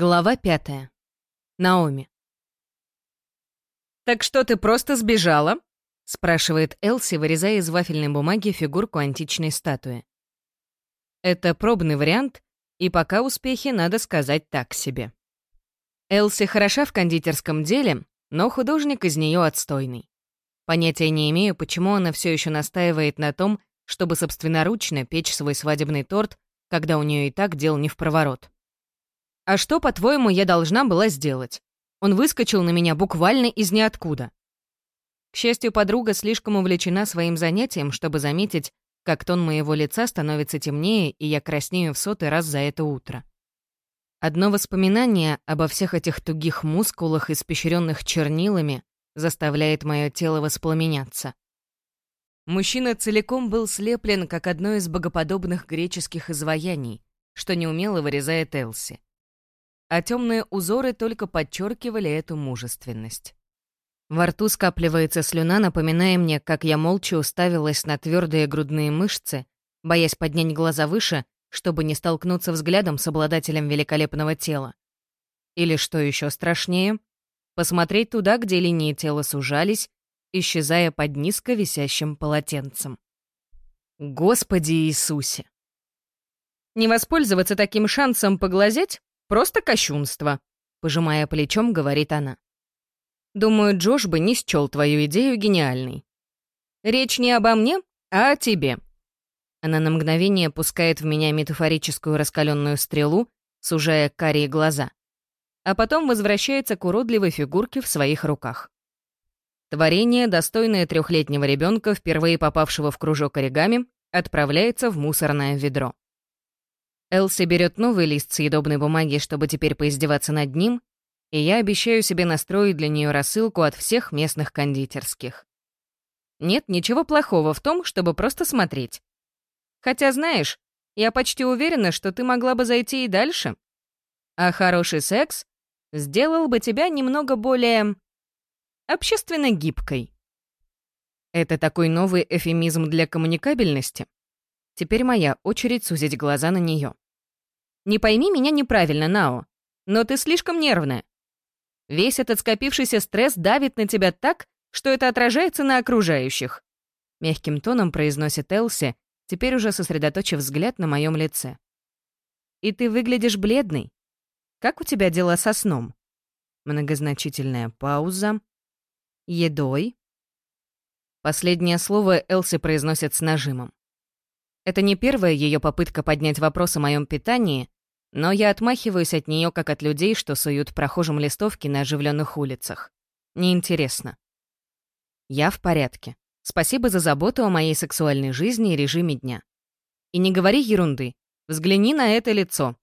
Глава пятая. Наоми. «Так что ты просто сбежала?» — спрашивает Элси, вырезая из вафельной бумаги фигурку античной статуи. Это пробный вариант, и пока успехи, надо сказать, так себе. Элси хороша в кондитерском деле, но художник из нее отстойный. Понятия не имею, почему она все еще настаивает на том, чтобы собственноручно печь свой свадебный торт, когда у нее и так дел не в проворот. А что, по-твоему, я должна была сделать? Он выскочил на меня буквально из ниоткуда. К счастью, подруга слишком увлечена своим занятием, чтобы заметить, как тон моего лица становится темнее, и я краснею в сотый раз за это утро. Одно воспоминание обо всех этих тугих мускулах, испещренных чернилами, заставляет мое тело воспламеняться. Мужчина целиком был слеплен, как одно из богоподобных греческих изваяний, что неумело вырезает Элси а темные узоры только подчеркивали эту мужественность. Во рту скапливается слюна, напоминая мне, как я молча уставилась на твердые грудные мышцы, боясь поднять глаза выше, чтобы не столкнуться взглядом с обладателем великолепного тела. Или, что еще страшнее, посмотреть туда, где линии тела сужались, исчезая под низко висящим полотенцем. Господи Иисусе! Не воспользоваться таким шансом поглазеть? Просто кощунство», — пожимая плечом, говорит она. «Думаю, Джош бы не счел твою идею гениальной. Речь не обо мне, а о тебе». Она на мгновение пускает в меня метафорическую раскаленную стрелу, сужая карие глаза, а потом возвращается к уродливой фигурке в своих руках. Творение, достойное трехлетнего ребенка, впервые попавшего в кружок оригами, отправляется в мусорное ведро. Элси берет новый лист съедобной бумаги, чтобы теперь поиздеваться над ним, и я обещаю себе настроить для нее рассылку от всех местных кондитерских. Нет ничего плохого в том, чтобы просто смотреть. Хотя, знаешь, я почти уверена, что ты могла бы зайти и дальше. А хороший секс сделал бы тебя немного более... общественно гибкой. Это такой новый эфемизм для коммуникабельности? Теперь моя очередь сузить глаза на нее. Не пойми меня неправильно, Нао, но ты слишком нервная. Весь этот скопившийся стресс давит на тебя так, что это отражается на окружающих. Мягким тоном произносит Элси, теперь уже сосредоточив взгляд на моем лице. И ты выглядишь бледный. Как у тебя дела со сном? Многозначительная пауза. Едой. Последнее слово Элси произносит с нажимом. Это не первая ее попытка поднять вопрос о моем питании, но я отмахиваюсь от нее как от людей, что суют прохожим листовки на оживленных улицах. Неинтересно. Я в порядке. Спасибо за заботу о моей сексуальной жизни и режиме дня. И не говори ерунды. Взгляни на это лицо.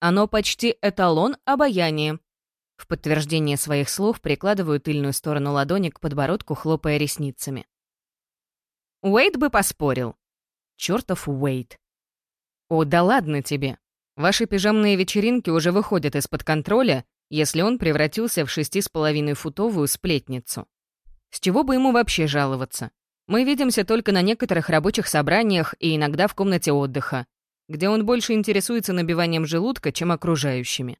Оно почти эталон обаяния. В подтверждение своих слов прикладываю тыльную сторону ладони к подбородку, хлопая ресницами. Уэйд бы поспорил. Чёртов Уэйт. О, да ладно тебе. Ваши пижамные вечеринки уже выходят из-под контроля, если он превратился в шести с половиной футовую сплетницу. С чего бы ему вообще жаловаться? Мы видимся только на некоторых рабочих собраниях и иногда в комнате отдыха, где он больше интересуется набиванием желудка, чем окружающими.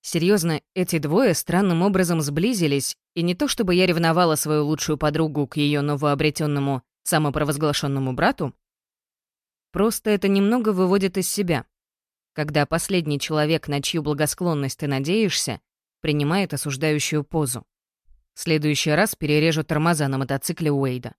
Серьезно, эти двое странным образом сблизились, и не то чтобы я ревновала свою лучшую подругу к ее новообретенному самопровозглашенному брату, Просто это немного выводит из себя. Когда последний человек, на чью благосклонность ты надеешься, принимает осуждающую позу. В следующий раз перережу тормоза на мотоцикле Уэйда.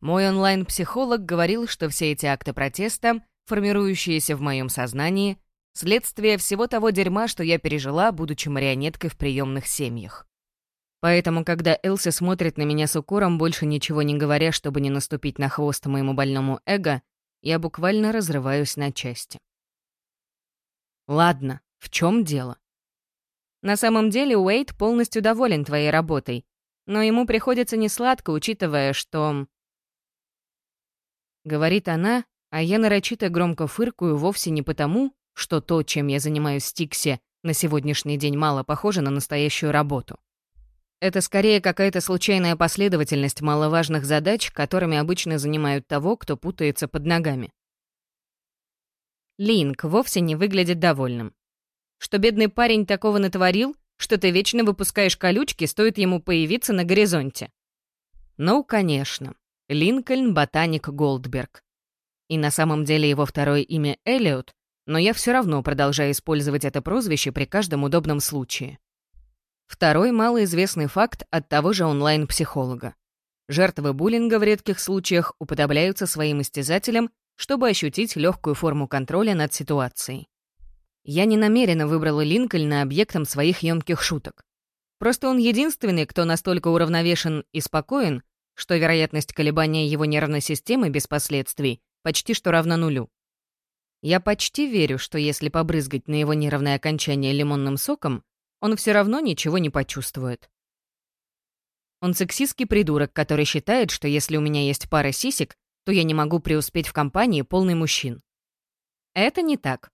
Мой онлайн-психолог говорил, что все эти акты протеста, формирующиеся в моем сознании, следствие всего того дерьма, что я пережила, будучи марионеткой в приемных семьях. Поэтому, когда Элси смотрит на меня с укором, больше ничего не говоря, чтобы не наступить на хвост моему больному эго, я буквально разрываюсь на части. Ладно, в чем дело? На самом деле Уэйт полностью доволен твоей работой, но ему приходится несладко, учитывая, что... Говорит она, а я нарочито громко фыркаю вовсе не потому, что то, чем я занимаюсь в Стиксе, на сегодняшний день мало похоже на настоящую работу. Это скорее какая-то случайная последовательность маловажных задач, которыми обычно занимают того, кто путается под ногами. Линк вовсе не выглядит довольным. что бедный парень такого натворил, что ты вечно выпускаешь колючки, стоит ему появиться на горизонте. Ну, конечно. Линкольн Ботаник Голдберг. И на самом деле его второе имя Эллиот, но я все равно продолжаю использовать это прозвище при каждом удобном случае. Второй малоизвестный факт от того же онлайн-психолога. Жертвы буллинга в редких случаях уподобляются своим истязателям, чтобы ощутить легкую форму контроля над ситуацией. Я не намеренно выбрала Линкольна объектом своих емких шуток. Просто он единственный, кто настолько уравновешен и спокоен, что вероятность колебания его нервной системы без последствий почти что равна нулю. Я почти верю, что если побрызгать на его нервное окончание лимонным соком, он все равно ничего не почувствует. Он сексистский придурок, который считает, что если у меня есть пара сисек, то я не могу преуспеть в компании полный мужчин. Это не так.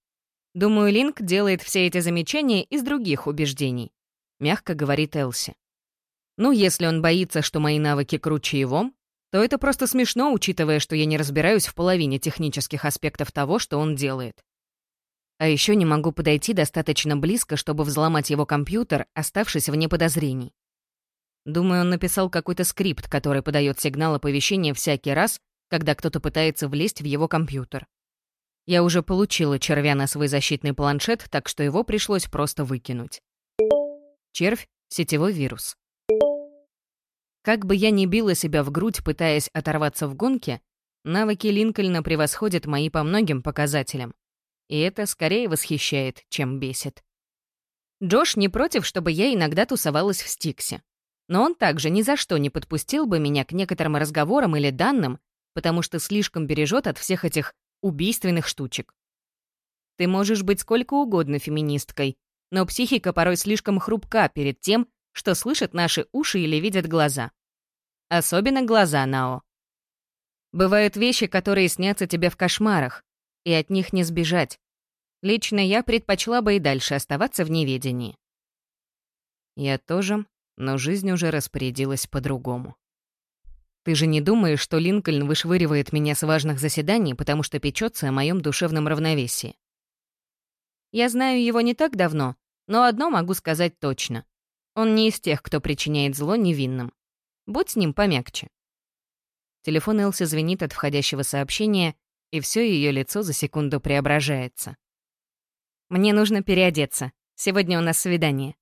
Думаю, Линк делает все эти замечания из других убеждений, мягко говорит Элси. Ну, если он боится, что мои навыки круче его, то это просто смешно, учитывая, что я не разбираюсь в половине технических аспектов того, что он делает. А еще не могу подойти достаточно близко, чтобы взломать его компьютер, оставшись вне подозрений. Думаю, он написал какой-то скрипт, который подает сигнал оповещения всякий раз, когда кто-то пытается влезть в его компьютер. Я уже получила червя на свой защитный планшет, так что его пришлось просто выкинуть. Червь — сетевой вирус. Как бы я ни била себя в грудь, пытаясь оторваться в гонке, навыки Линкольна превосходят мои по многим показателям. И это скорее восхищает, чем бесит. Джош не против, чтобы я иногда тусовалась в Стиксе. Но он также ни за что не подпустил бы меня к некоторым разговорам или данным, потому что слишком бережет от всех этих убийственных штучек. Ты можешь быть сколько угодно феминисткой, но психика порой слишком хрупка перед тем, что слышат наши уши или видят глаза. Особенно глаза, Нао. Бывают вещи, которые снятся тебе в кошмарах, и от них не сбежать. Лично я предпочла бы и дальше оставаться в неведении. Я тоже, но жизнь уже распорядилась по-другому. Ты же не думаешь, что Линкольн вышвыривает меня с важных заседаний, потому что печется о моем душевном равновесии? Я знаю его не так давно, но одно могу сказать точно. Он не из тех, кто причиняет зло невинным. Будь с ним помягче. Телефон Элси звенит от входящего сообщения, и все ее лицо за секунду преображается. «Мне нужно переодеться. Сегодня у нас свидание».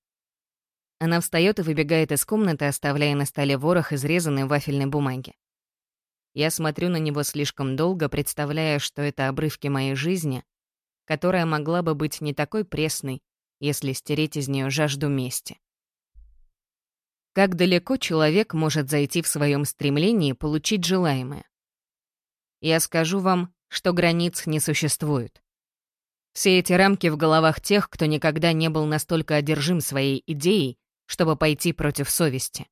Она встает и выбегает из комнаты, оставляя на столе ворох изрезанной вафельной бумаги. Я смотрю на него слишком долго, представляя, что это обрывки моей жизни, которая могла бы быть не такой пресной, если стереть из нее жажду мести. Как далеко человек может зайти в своем стремлении получить желаемое? Я скажу вам, что границ не существует. Все эти рамки в головах тех, кто никогда не был настолько одержим своей идеей, чтобы пойти против совести.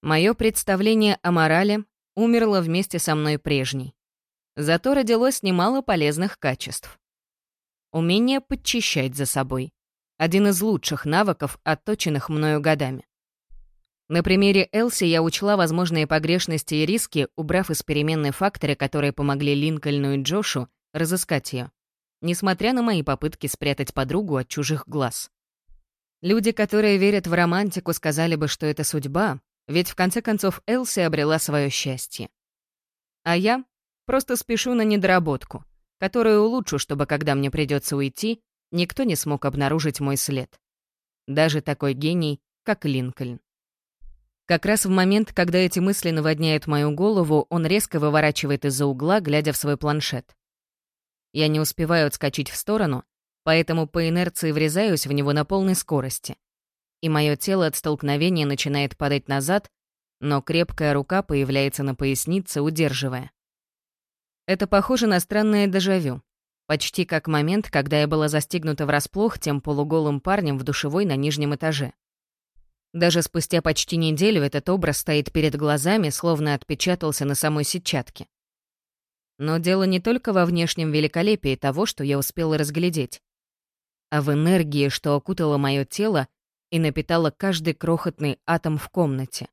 Мое представление о морали умерло вместе со мной прежней. Зато родилось немало полезных качеств. Умение подчищать за собой. Один из лучших навыков, отточенных мною годами. На примере Элси я учла возможные погрешности и риски, убрав из переменной факторы, которые помогли Линкольну и Джошу разыскать ее, несмотря на мои попытки спрятать подругу от чужих глаз. Люди, которые верят в романтику, сказали бы, что это судьба, ведь в конце концов Элси обрела свое счастье. А я просто спешу на недоработку, которую улучшу, чтобы, когда мне придется уйти, никто не смог обнаружить мой след. Даже такой гений, как Линкольн. Как раз в момент, когда эти мысли наводняют мою голову, он резко выворачивает из-за угла, глядя в свой планшет. Я не успеваю отскочить в сторону, поэтому по инерции врезаюсь в него на полной скорости. И мое тело от столкновения начинает падать назад, но крепкая рука появляется на пояснице, удерживая. Это похоже на странное дежавю. Почти как момент, когда я была застигнута врасплох тем полуголым парнем в душевой на нижнем этаже. Даже спустя почти неделю этот образ стоит перед глазами, словно отпечатался на самой сетчатке. Но дело не только во внешнем великолепии того, что я успела разглядеть, а в энергии, что окутало мое тело и напитало каждый крохотный атом в комнате.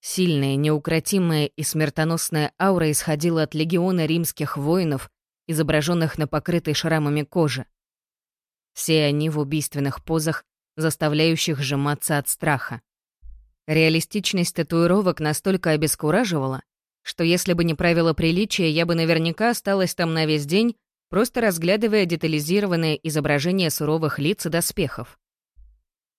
Сильная, неукротимая и смертоносная аура исходила от легиона римских воинов, изображенных на покрытой шрамами коже. Все они в убийственных позах, заставляющих сжиматься от страха. Реалистичность татуировок настолько обескураживала, что если бы не правило приличия, я бы наверняка осталась там на весь день, просто разглядывая детализированное изображение суровых лиц и доспехов.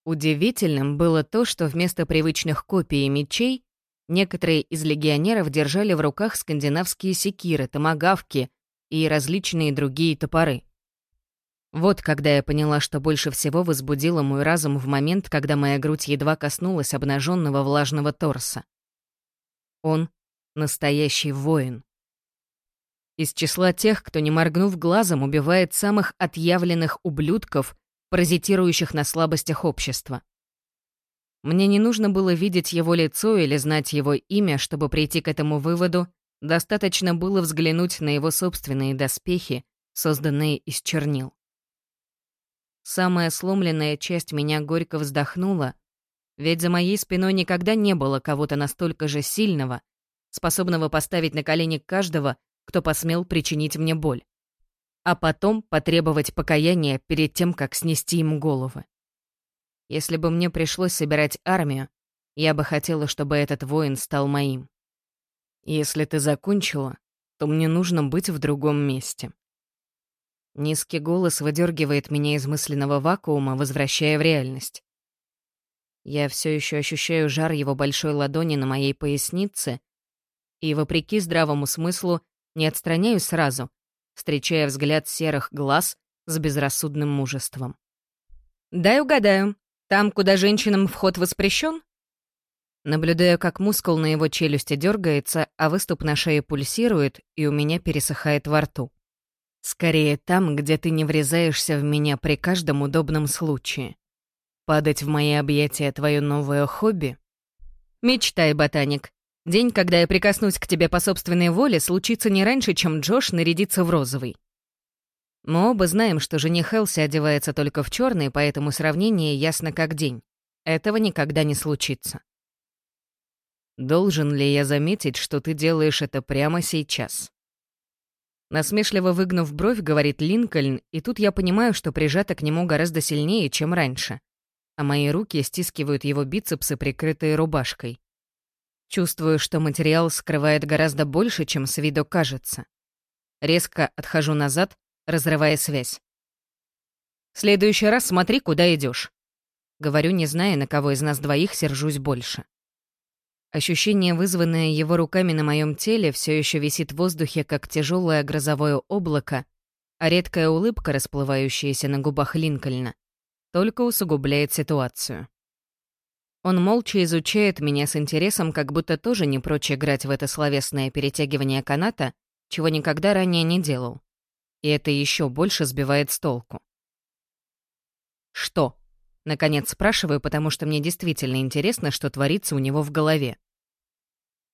Удивительным было то, что вместо привычных копий мечей некоторые из легионеров держали в руках скандинавские секиры, томагавки и различные другие топоры. Вот когда я поняла, что больше всего возбудило мой разум в момент, когда моя грудь едва коснулась обнаженного влажного торса. Он — настоящий воин. Из числа тех, кто, не моргнув глазом, убивает самых отъявленных ублюдков, паразитирующих на слабостях общества. Мне не нужно было видеть его лицо или знать его имя, чтобы прийти к этому выводу, достаточно было взглянуть на его собственные доспехи, созданные из чернил. Самая сломленная часть меня горько вздохнула, ведь за моей спиной никогда не было кого-то настолько же сильного, способного поставить на колени каждого, кто посмел причинить мне боль, а потом потребовать покаяния перед тем, как снести им головы. Если бы мне пришлось собирать армию, я бы хотела, чтобы этот воин стал моим. Если ты закончила, то мне нужно быть в другом месте. Низкий голос выдергивает меня из мысленного вакуума, возвращая в реальность. Я все еще ощущаю жар его большой ладони на моей пояснице и, вопреки здравому смыслу, не отстраняюсь сразу, встречая взгляд серых глаз с безрассудным мужеством. «Дай угадаю, там, куда женщинам вход воспрещен? Наблюдаю, как мускул на его челюсти дергается, а выступ на шее пульсирует, и у меня пересыхает во рту. Скорее там, где ты не врезаешься в меня при каждом удобном случае. Падать в мои объятия твое новое хобби? Мечтай, ботаник. День, когда я прикоснусь к тебе по собственной воле, случится не раньше, чем Джош нарядится в розовый. Мы оба знаем, что жених Элси одевается только в черный, поэтому сравнение ясно как день. Этого никогда не случится. Должен ли я заметить, что ты делаешь это прямо сейчас? Насмешливо выгнув бровь, говорит Линкольн, и тут я понимаю, что прижата к нему гораздо сильнее, чем раньше. А мои руки стискивают его бицепсы, прикрытые рубашкой. Чувствую, что материал скрывает гораздо больше, чем с виду кажется. Резко отхожу назад, разрывая связь. «В следующий раз смотри, куда идешь. Говорю, не зная, на кого из нас двоих сержусь больше. Ощущение, вызванное его руками на моем теле, все еще висит в воздухе, как тяжелое грозовое облако, а редкая улыбка, расплывающаяся на губах Линкольна, только усугубляет ситуацию. Он молча изучает меня с интересом, как будто тоже не прочь играть в это словесное перетягивание каната, чего никогда ранее не делал. И это еще больше сбивает с толку. «Что?» — наконец спрашиваю, потому что мне действительно интересно, что творится у него в голове.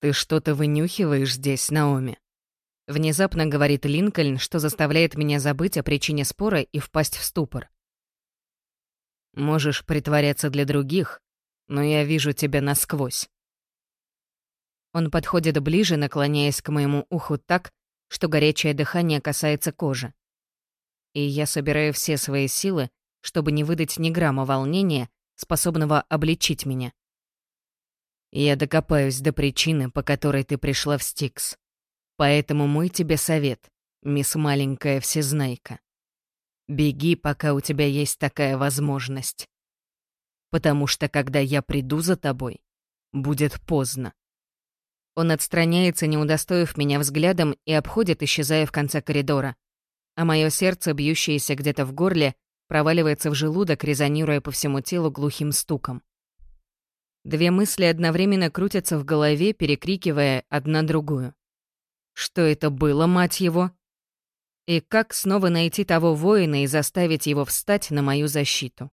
«Ты что-то вынюхиваешь здесь, Наоми?» Внезапно говорит Линкольн, что заставляет меня забыть о причине спора и впасть в ступор. «Можешь притворяться для других, но я вижу тебя насквозь». Он подходит ближе, наклоняясь к моему уху так, что горячее дыхание касается кожи. И я собираю все свои силы, чтобы не выдать ни грамма волнения, способного обличить меня. Я докопаюсь до причины, по которой ты пришла в Стикс. Поэтому мой тебе совет, мисс маленькая всезнайка. Беги, пока у тебя есть такая возможность. Потому что когда я приду за тобой, будет поздно. Он отстраняется, не удостоив меня взглядом, и обходит, исчезая в конце коридора. А мое сердце, бьющееся где-то в горле, проваливается в желудок, резонируя по всему телу глухим стуком. Две мысли одновременно крутятся в голове, перекрикивая одна другую. Что это было, мать его? И как снова найти того воина и заставить его встать на мою защиту?